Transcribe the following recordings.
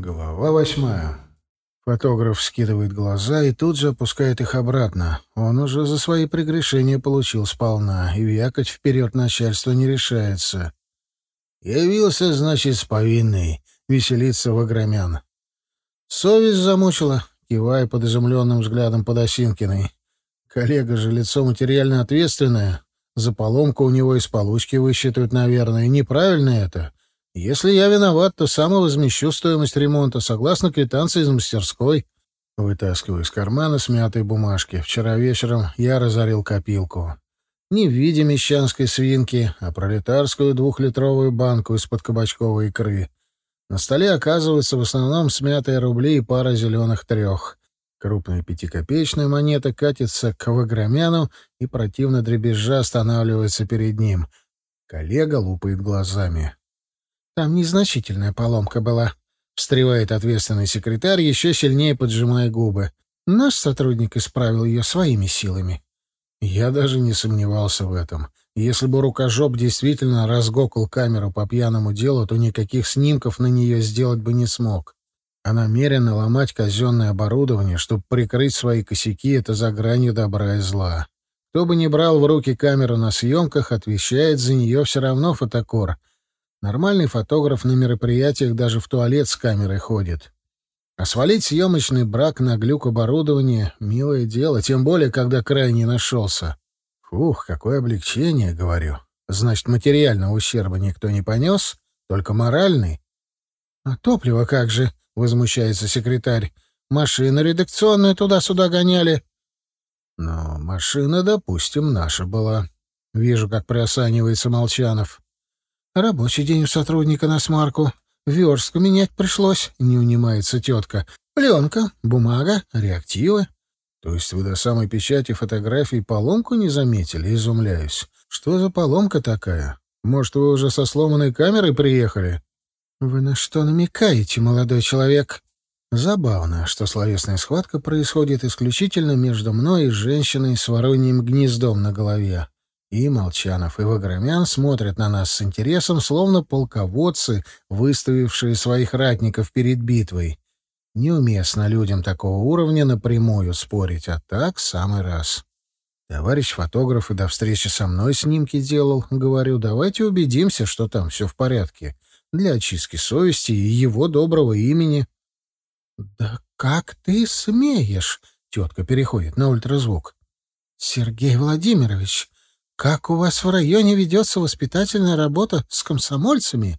Глава восьмая. Фотограф скидывает глаза и тут же опускает их обратно. Он уже за свои прегрешения получил сполна, и вякать вперед начальство не решается. «Явился, значит, с повинной», — веселится Вагромян. «Совесть замучила», — кивая под изумленным взглядом Подосинкиной. «Коллега же лицо материально ответственное. За поломку у него из получки высчитывают, наверное. Неправильно это. Если я виноват, то сам возмещу стоимость ремонта, согласно квитанции из мастерской. Вытаскиваю из кармана смятые бумажки. Вчера вечером я разорил копилку. Не в виде мещанской свинки, а пролетарскую двухлитровую банку из-под кабачковой икры. На столе оказываются в основном смятые рубли и пара зеленых трех. Крупная пятикопеечная монета катится к Вагромяну и противно дребезжа останавливается перед ним. Коллега лупает глазами. Там незначительная поломка была. Встревает ответственный секретарь, еще сильнее поджимая губы. Наш сотрудник исправил ее своими силами. Я даже не сомневался в этом. Если бы рукожоп действительно разгокал камеру по пьяному делу, то никаких снимков на нее сделать бы не смог. А намеренно ломать казенное оборудование, чтобы прикрыть свои косяки, это за гранью добра и зла. Кто бы ни брал в руки камеру на съемках, отвечает за нее все равно фотокор — Нормальный фотограф на мероприятиях даже в туалет с камерой ходит. А свалить съемочный брак на глюк оборудования — милое дело, тем более, когда крайне нашелся. Фух, какое облегчение, говорю. Значит, материального ущерба никто не понес, только моральный. — А топливо как же? — возмущается секретарь. — Машина редакционная туда-сюда гоняли. — Ну, машина, допустим, наша была. Вижу, как приосанивается Молчанов. Рабочий день у сотрудника на смарку. Верстку менять пришлось, не унимается тетка. Пленка, бумага, реактивы. То есть вы до самой печати фотографий поломку не заметили? Изумляюсь. Что за поломка такая? Может, вы уже со сломанной камерой приехали? Вы на что намекаете, молодой человек? Забавно, что словесная схватка происходит исключительно между мной и женщиной с вороньим гнездом на голове. И Молчанов, и Вагромян смотрят на нас с интересом, словно полководцы, выставившие своих ратников перед битвой. Неуместно людям такого уровня напрямую спорить, а так самый раз. Товарищ фотограф и до встречи со мной снимки делал. Говорю, давайте убедимся, что там все в порядке. Для очистки совести и его доброго имени. — Да как ты смеешь? — тетка переходит на ультразвук. — Сергей Владимирович, как у вас в районе ведется воспитательная работа с комсомольцами?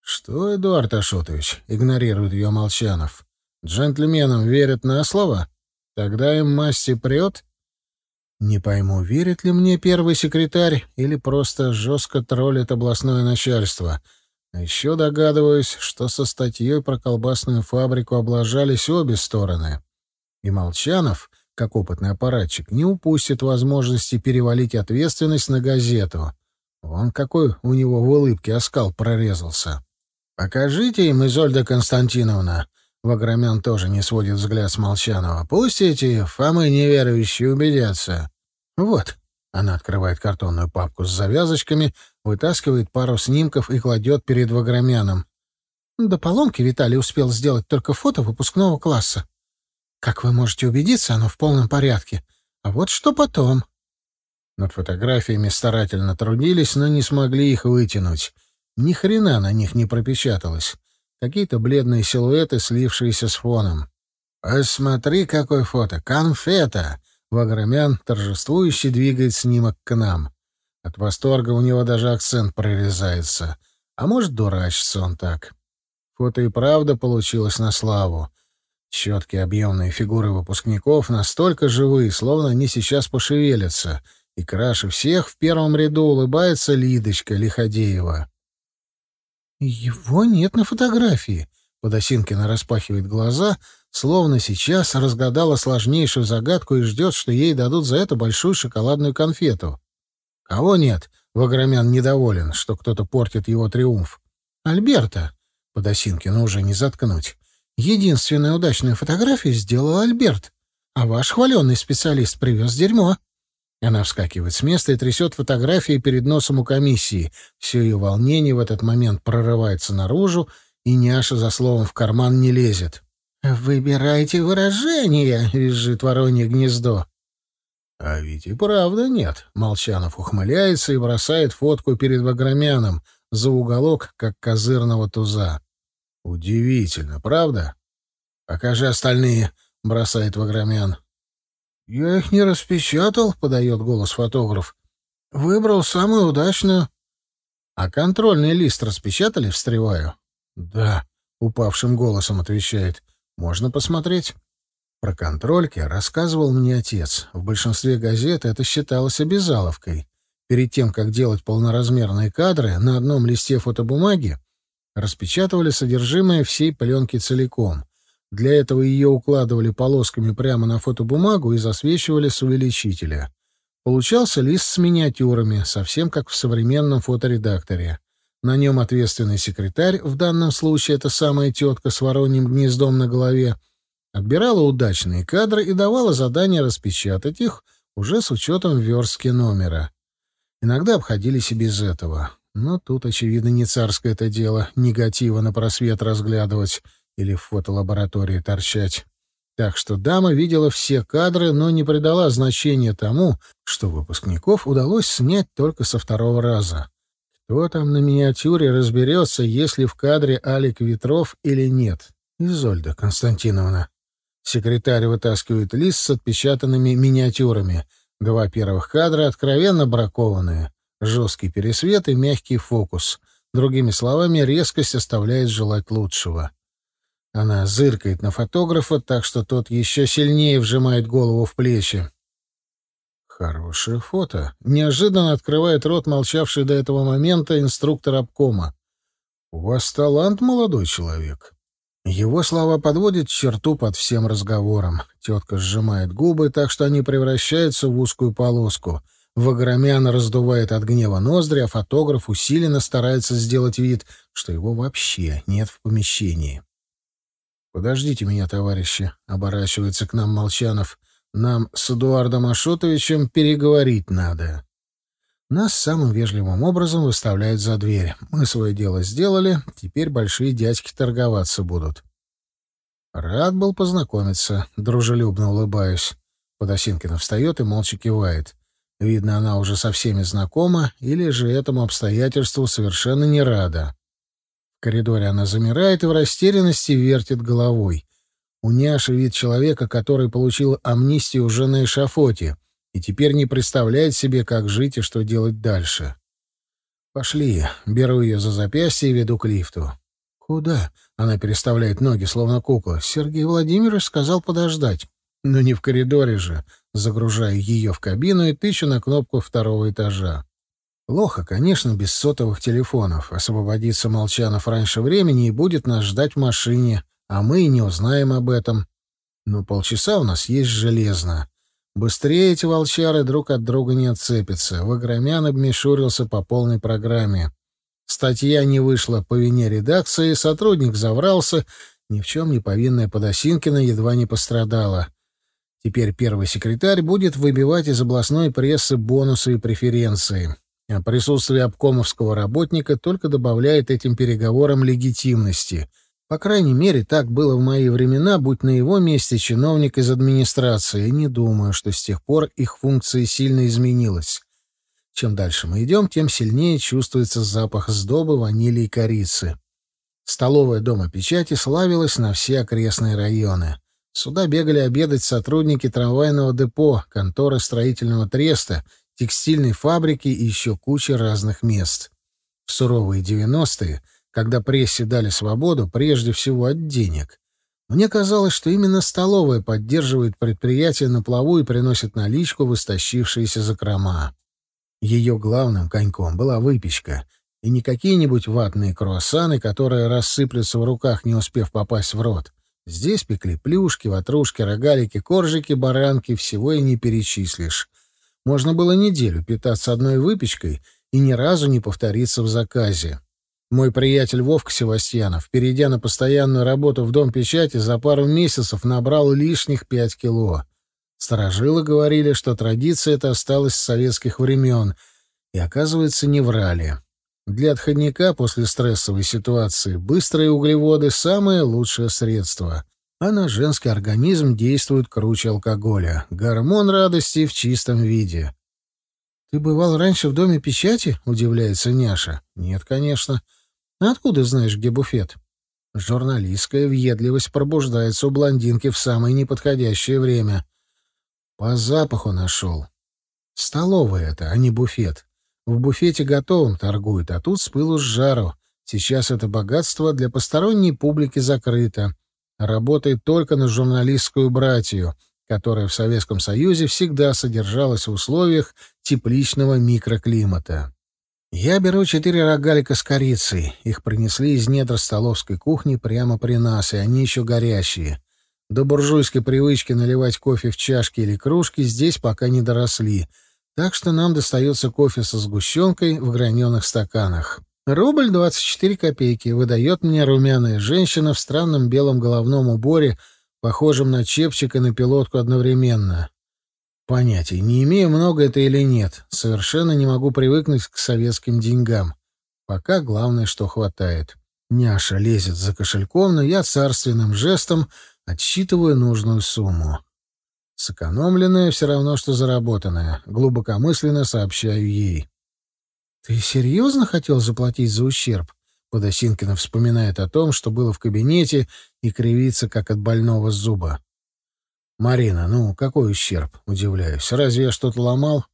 Что, Эдуард Ашотович, игнорирует ее Молчанов. Джентльменам верят на слово? Тогда им масти прет? Не пойму, верит ли мне первый секретарь или просто жестко троллит областное начальство. А еще догадываюсь, что со статьей про колбасную фабрику облажались обе стороны. И Молчанов как опытный аппаратчик, не упустит возможности перевалить ответственность на газету. Вон какой у него в улыбке оскал прорезался. «Покажите им, Изольда Константиновна!» Вагромян тоже не сводит взгляд с Молчанова. «Пусть эти Фомы неверующие убедятся». «Вот». Она открывает картонную папку с завязочками, вытаскивает пару снимков и кладет перед Вагромяном. До поломки Виталий успел сделать только фото выпускного класса. Как вы можете убедиться, оно в полном порядке. А вот что потом. Над фотографиями старательно трудились, но не смогли их вытянуть. Ни хрена на них не пропечаталось. Какие-то бледные силуэты, слившиеся с фоном. «Посмотри, какое фото! Конфета!» Вагромян торжествующе двигает снимок к нам. От восторга у него даже акцент прорезается. А может, дурачится он так. Фото и правда получилось на славу. Четкие объемные фигуры выпускников настолько живые, словно они сейчас пошевелятся, и краше всех в первом ряду улыбается Лидочка Лиходеева. «Его нет на фотографии», — Подосинкина распахивает глаза, словно сейчас разгадала сложнейшую загадку и ждет, что ей дадут за это большую шоколадную конфету. «Кого нет?» — Вагромян недоволен, что кто-то портит его триумф. «Альберта!» — Подосинкина уже не заткнуть. Единственную удачную фотографию сделал Альберт, а ваш хваленный специалист привез дерьмо. Она вскакивает с места и трясет фотографии перед носом у комиссии. Все ее волнение в этот момент прорывается наружу, и няша за словом в карман не лезет. «Выбирайте выражение», — визжит воронье гнездо. А ведь и правда нет. Молчанов ухмыляется и бросает фотку перед Вагромяном за уголок, как козырного туза. Удивительно, правда? Покажи остальные, бросает Вагромян. Я их не распечатал, подает голос фотограф. Выбрал самую удачную. А контрольный лист распечатали, встреваю. Да, упавшим голосом отвечает. Можно посмотреть. Про контрольки рассказывал мне отец. В большинстве газет это считалось обязаловкой. Перед тем, как делать полноразмерные кадры, на одном листе фотобумаги распечатывали содержимое всей пленки целиком. Для этого ее укладывали полосками прямо на фотобумагу и засвечивали с увеличителя. Получался лист с миниатюрами, совсем как в современном фоторедакторе. На нем ответственный секретарь, в данном случае это самая тетка с вороньим гнездом на голове, Отбирала удачные кадры и давала задание распечатать их уже с учетом верстки номера. Иногда обходились и без этого. Но тут, очевидно, не царское это дело — негатива на просвет разглядывать или в фотолаборатории торчать. Так что дама видела все кадры, но не придала значения тому, что выпускников удалось снять только со второго раза. Кто там на миниатюре разберется, есть ли в кадре Алик Ветров или нет? Изольда Константиновна. Секретарь вытаскивает лист с отпечатанными миниатюрами. Два первых кадра откровенно бракованные. Жесткий пересвет и мягкий фокус. Другими словами, резкость оставляет желать лучшего. Она зыркает на фотографа, так что тот еще сильнее вжимает голову в плечи. Хорошее фото. Неожиданно открывает рот молчавший до этого момента инструктор обкома. «У вас талант, молодой человек. Его слова подводят черту под всем разговором. Тетка сжимает губы так, что они превращаются в узкую полоску. Вагромян раздувает от гнева ноздри, а фотограф усиленно старается сделать вид, что его вообще нет в помещении. «Подождите меня, товарищи», — оборачивается к нам Молчанов. «Нам с Эдуардом Ашотовичем переговорить надо». Нас самым вежливым образом выставляют за дверь. Мы свое дело сделали, теперь большие дядьки торговаться будут. Рад был познакомиться, дружелюбно улыбаюсь. Подосинкина встает и молча кивает. Видно, она уже со всеми знакома, или же этому обстоятельству совершенно не рада. В коридоре она замирает и в растерянности вертит головой. У Няши вид человека, который получил амнистию уже на эшафоте — и теперь не представляет себе, как жить и что делать дальше. «Пошли». Беру ее за запястье и веду к лифту. «Куда?» — она переставляет ноги, словно кукла. «Сергей Владимирович сказал подождать». «Но не в коридоре же». Загружаю ее в кабину и тычу на кнопку второго этажа. Плохо, конечно, без сотовых телефонов. Освободится Молчанов раньше времени и будет нас ждать в машине, а мы и не узнаем об этом. Но полчаса у нас есть железно. Быстрее эти волчары друг от друга не отцепятся. Вагромян обмешурился по полной программе. Статья не вышла по вине редакции, сотрудник заврался, ни в чем не повинная Подосинкина едва не пострадала. Теперь первый секретарь будет выбивать из областной прессы бонусы и преференции. А присутствие обкомовского работника только добавляет этим переговорам легитимности — по крайней мере, так было в мои времена, будь на его месте чиновник из администрации. Не думаю, что с тех пор их функция сильно изменилась. Чем дальше мы идем, тем сильнее чувствуется запах сдобы, ванили и корицы. Столовая дома печати славилась на все окрестные районы. Сюда бегали обедать сотрудники трамвайного депо, конторы строительного треста, текстильной фабрики и еще куча разных мест. В суровые девяностые — когда прессе дали свободу, прежде всего от денег. Мне казалось, что именно столовая поддерживает предприятие на плаву и приносит наличку в истощившиеся закрома. Ее главным коньком была выпечка, и не какие-нибудь ватные круассаны, которые рассыплются в руках, не успев попасть в рот. Здесь пекли плюшки, ватрушки, рогалики, коржики, баранки, всего и не перечислишь. Можно было неделю питаться одной выпечкой и ни разу не повториться в заказе. Мой приятель Вовка Севастьянов, перейдя на постоянную работу в Дом печати, за пару месяцев набрал лишних пять кило. Старожилы говорили, что традиция эта осталась с советских времен, и, оказывается, не врали. Для отходника после стрессовой ситуации быстрые углеводы — самое лучшее средство. А на женский организм действует круче алкоголя. Гормон радости в чистом виде. «Ты бывал раньше в доме печати?» — удивляется Няша. «Нет, конечно. Откуда знаешь, где буфет?» Журналистская въедливость пробуждается у блондинки в самое неподходящее время. По запаху нашел. Столовая это, а не буфет. В буфете готовым торгуют, а тут с пылу с жару. Сейчас это богатство для посторонней публики закрыто. Работает только на журналистскую братью, которая в Советском Союзе всегда содержалась в условиях тепличного микроклимата. Я беру четыре рогалика с корицей. Их принесли из недр столовской кухни прямо при нас, и они еще горящие. До буржуйской привычки наливать кофе в чашки или кружки здесь пока не доросли — так что нам достается кофе со сгущенкой в граненых стаканах. Рубль двадцать четыре копейки выдает мне румяная женщина в странном белом головном уборе, похожем на чепчик и на пилотку одновременно. Понятия не имею, много это или нет. Совершенно не могу привыкнуть к советским деньгам. Пока главное, что хватает. Няша лезет за кошельком, но я царственным жестом отсчитываю нужную сумму. Сэкономленное все равно, что заработанное. Глубокомысленно сообщаю ей. «Ты серьезно хотел заплатить за ущерб?» Подосинкина вспоминает о том, что было в кабинете, и кривится, как от больного зуба. «Марина, ну, какой ущерб?» — удивляюсь. «Разве я что-то ломал?»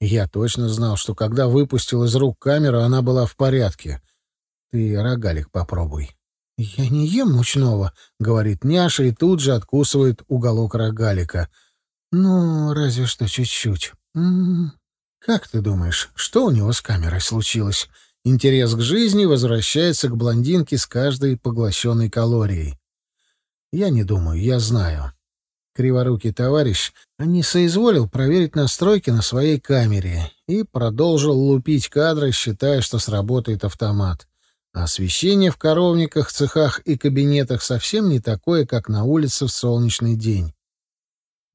Я точно знал, что когда выпустил из рук камеру, она была в порядке. Ты рогалик попробуй. «Я не ем мучного», — говорит няша и тут же откусывает уголок рогалика. «Ну, разве что чуть-чуть. М-м-м. Как ты думаешь, что у него с камерой случилось?» Интерес к жизни возвращается к блондинке с каждой поглощенной калорией. Я не думаю, я знаю. Криворукий товарищ не соизволил проверить настройки на своей камере и продолжил лупить кадры, считая, что сработает автомат. А освещение в коровниках, цехах и кабинетах совсем не такое, как на улице в солнечный день.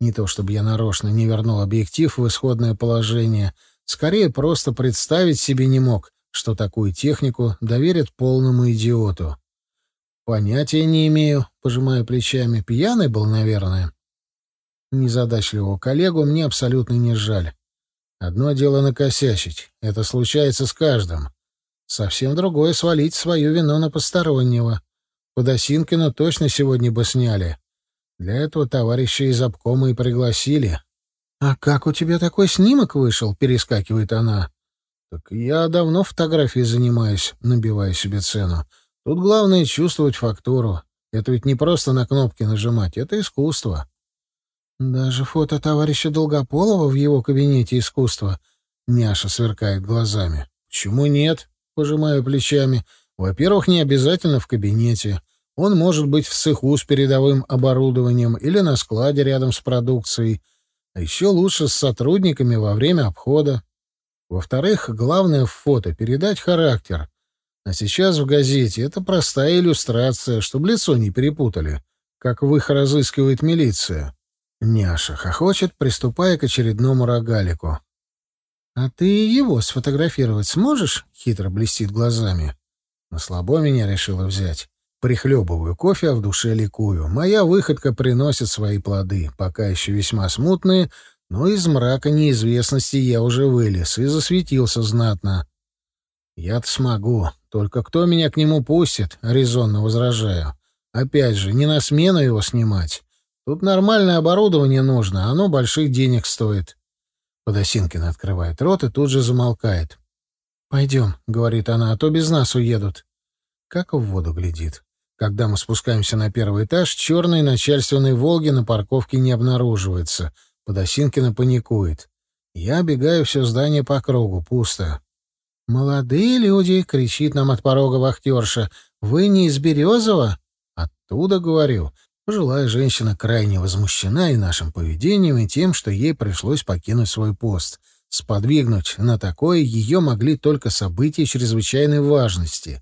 Не то чтобы я нарочно не вернул объектив в исходное положение, скорее просто представить себе не мог, что такую технику доверят полному идиоту. Понятия не имею, пожимая плечами. Пьяный был, наверное. Незадачливого коллегу мне абсолютно не жаль. Одно дело накосячить. Это случается с каждым. Совсем другое свалить свою вину на постороннего. Подосинкина точно сегодня бы сняли. Для этого товарища из обкома и пригласили. «А как у тебя такой снимок вышел?» — перескакивает она. «Так я давно фотографией занимаюсь, набивая себе цену. Тут главное чувствовать фактуру. Это ведь не просто на кнопки нажимать, это искусство». «Даже фото товарища Долгополова в его кабинете искусства?» — Няша сверкает глазами. «Почему нет?» Пожимаю плечами. Во-первых, не обязательно в кабинете. Он может быть в цеху с передовым оборудованием или на складе рядом с продукцией. А еще лучше с сотрудниками во время обхода. Во-вторых, главное в фото — передать характер. А сейчас в газете это простая иллюстрация, чтобы лицо не перепутали, как в их разыскивает милиция. Няша хохочет, приступая к очередному рогалику. «А ты его сфотографировать сможешь?» — хитро блестит глазами. На слабо меня решила взять. Прихлебываю кофе, а в душе ликую. Моя выходка приносит свои плоды, пока еще весьма смутные, но из мрака неизвестности я уже вылез и засветился знатно. Я-то смогу, только кто меня к нему пустит, резонно возражаю. Опять же, не на смену его снимать. Тут нормальное оборудование нужно, оно больших денег стоит. Подосинкина открывает рот и тут же замолкает. «Пойдем», — говорит она, — «а то без нас уедут». Как в воду глядит. Когда мы спускаемся на первый этаж, черной начальственной «Волги» на парковке не обнаруживается. Подосинкина паникует. Я бегаю все здание по кругу, пусто. «Молодые люди!» — кричит нам от порога вахтерша. «Вы не из Березова?» «Оттуда, — говорю. Пожилая женщина крайне возмущена и нашим поведением, и тем, что ей пришлось покинуть свой пост. Сподвигнуть на такое ее могли только события чрезвычайной важности.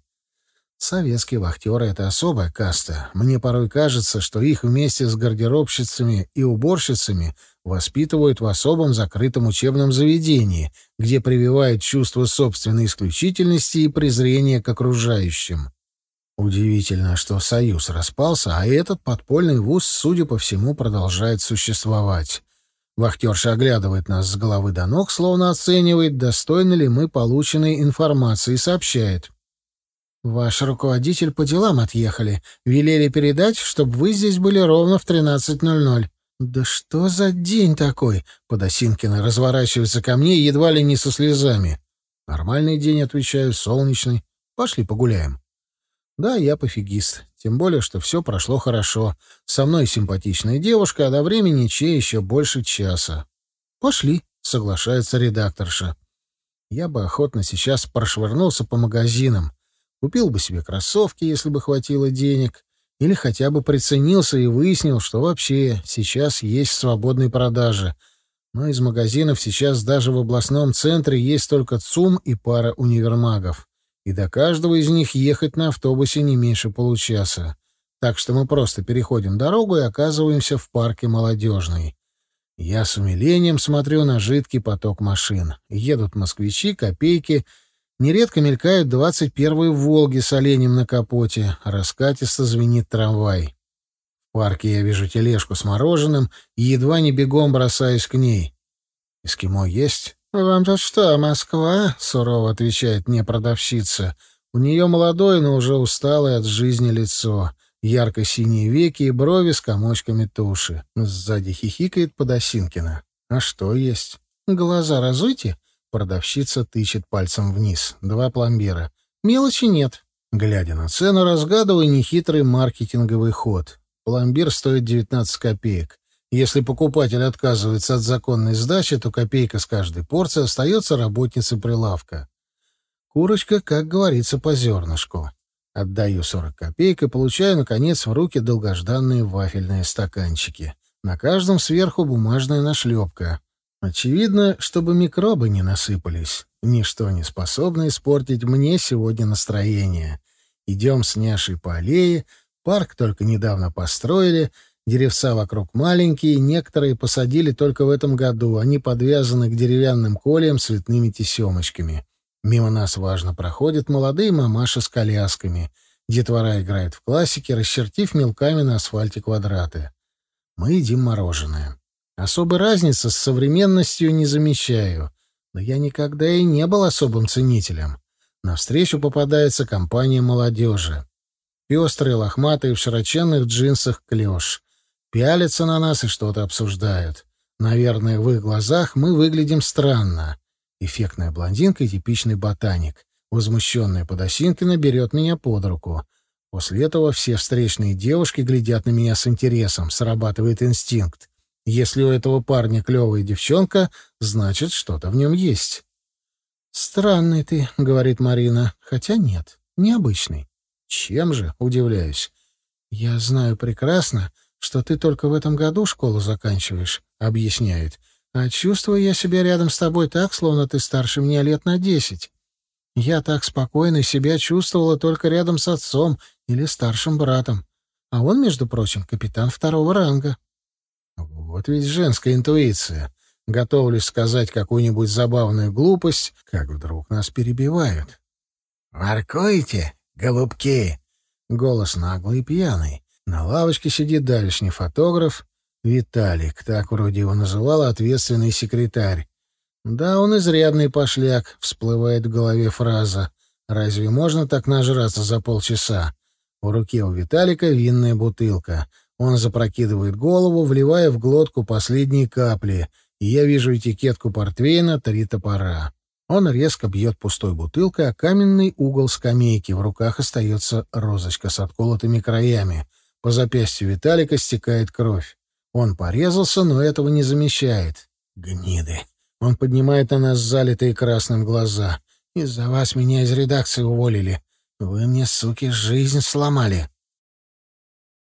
Советские вахтеры — это особая каста. Мне порой кажется, что их вместе с гардеробщицами и уборщицами воспитывают в особом закрытом учебном заведении, где прививают чувство собственной исключительности и презрения к окружающим. Удивительно, что Союз распался, а этот подпольный вуз, судя по всему, продолжает существовать. Вахтерша оглядывает нас с головы до ног, словно оценивает, достойны ли мы полученной информации, сообщает — Ваш руководитель по делам отъехали. Велели передать, чтобы вы здесь были ровно в 13.00. Да что за день такой? Подосинкина разворачивается ко мне едва ли не со слезами. Нормальный день, отвечаю, солнечный. Пошли погуляем. Да, я пофигист. Тем более, что все прошло хорошо. Со мной симпатичная девушка, а до времени чей еще больше часа. Пошли, соглашается редакторша. Я бы охотно сейчас прошвырнулся по магазинам. Купил бы себе кроссовки, если бы хватило денег, или хотя бы приценился и выяснил, что вообще сейчас есть в свободной продаже. Но из магазинов сейчас даже в областном центре есть только ЦУМ и пара универмагов. И до каждого из них ехать на автобусе не меньше получаса. Так что мы просто переходим дорогу и оказываемся в парке молодежный. Я с умилением смотрю на жидкий поток машин. Едут москвичи, копейки — Нередко мелькают двадцать первые «Волги» с оленем на капоте, раскатисто звенит трамвай. В парке я вижу тележку с мороженым и едва не бегом бросаюсь к ней. «Эскимо есть?» «Вам тут что, Москва?» — сурово отвечает мне продавщица. У нее молодое, но уже усталое от жизни лицо. Ярко-синие веки и брови с комочками туши. Сзади хихикает Подосинкина. «А что есть?» «Глаза разуйте», Продавщица тычет пальцем вниз. Два пломбира. Мелочи нет. Глядя на цену, разгадываю нехитрый маркетинговый ход. Пломбир стоит 19 копеек. Если покупатель отказывается от законной сдачи, то копейка с каждой порции остается работнице прилавка. Курочка, как говорится, по зернышку. Отдаю 40 копеек и получаю, наконец, в руки долгожданные вафельные стаканчики. На каждом сверху бумажная нашлепка. Очевидно, чтобы микробы не насыпались. Ничто не способно испортить мне сегодня настроение. Идем с Няшей по аллее, парк только недавно построили, деревца вокруг маленькие, некоторые посадили только в этом году, они подвязаны к деревянным колям цветными тесемочками. Мимо нас важно проходят молодые мамаши с колясками. Детвора играет в классике, расчертив мелками на асфальте квадраты. Мы едим мороженое. Особой разницы с современностью не замечаю. Но я никогда и не был особым ценителем. Навстречу попадается компания молодежи. Пестрые, лохматые, в широченных джинсах клеш. Пялятся на нас и что-то обсуждают. Наверное, в их глазах мы выглядим странно. Эффектная блондинка и типичный ботаник. Возмущенная Подосинкина берет меня под руку. После этого все встречные девушки глядят на меня с интересом, срабатывает инстинкт. Если у этого парня клевая девчонка, значит, что-то в нем есть. «Странный ты», — говорит Марина. «Хотя нет, необычный». «Чем же?» — удивляюсь. «Я знаю прекрасно, что ты только в этом году школу заканчиваешь», — объясняет. «А чувствую я себя рядом с тобой так, словно ты старше меня лет на десять. Я так спокойно себя чувствовала только рядом с отцом или старшим братом. А он, между прочим, капитан второго ранга». Вот ведь женская интуиция. Готовлюсь сказать какую-нибудь забавную глупость, как вдруг нас перебивают. «Воркуете, голубки?» Голос наглый и пьяный. На лавочке сидит давишний фотограф Виталик, так вроде его называл ответственный секретарь. Да, он изрядный пошляк, всплывает в голове фраза. Разве можно так нажраться за полчаса? В руке у Виталика винная бутылка. Он запрокидывает голову, вливая в глотку последние капли, и я вижу этикетку портвейна «Три топора». Он резко бьет пустой бутылкой о каменный угол скамейки. В руках остается розочка с отколотыми краями. По запястью Виталика стекает кровь. Он порезался, но этого не замечает. Гниды. Он поднимает на нас залитые красным глаза. Из-за вас меня из редакции уволили. Вы мне, суки, жизнь сломали.